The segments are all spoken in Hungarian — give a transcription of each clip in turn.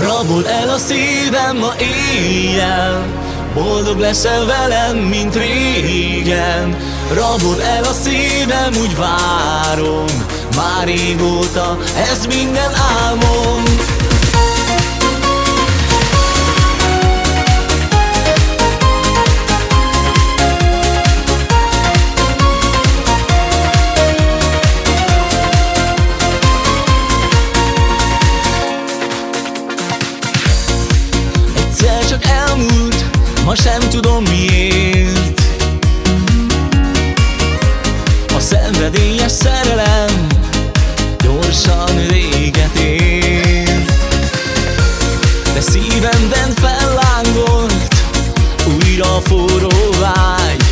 Rabol el a szívem ma éjjel. Boldog leszel velem, mint régen. Rabol el a szívem, úgy várom. Már régóta ez minden álmom ma sem tudom miért. A szenvedélyes szerelem gyorsan véget ért. De szívemben fellángolt újra forró vágy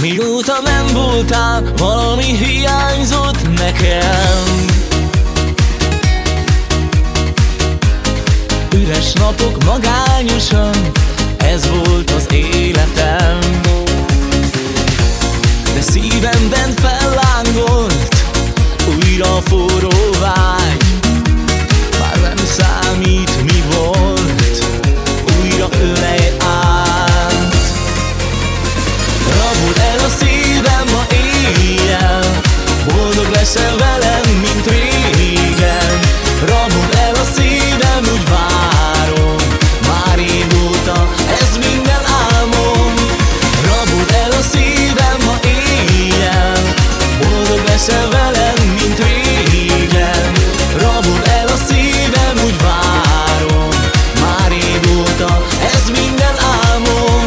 Mióta nem voltál, valami hiányzott nekem. Üres napok magányosan, ez volt az életem velem, mint régen. Rabul el a szívem, úgy várom. Már régóta ez minden álmom.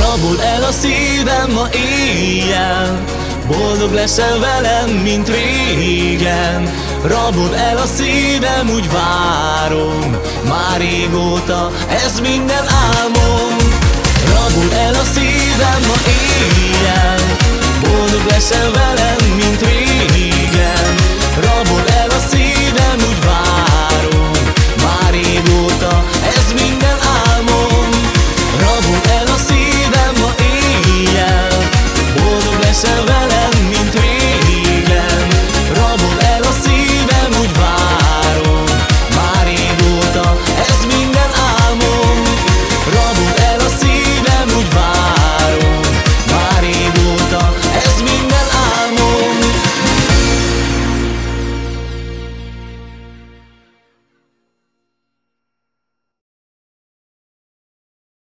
Rabol el a szívem ma éjjel Boldog leszel velem, mint régen. Rabol el a szívem, úgy várom. Már régóta ez minden álmom. Rabol el a szívem ma éjjel. Boldog leszel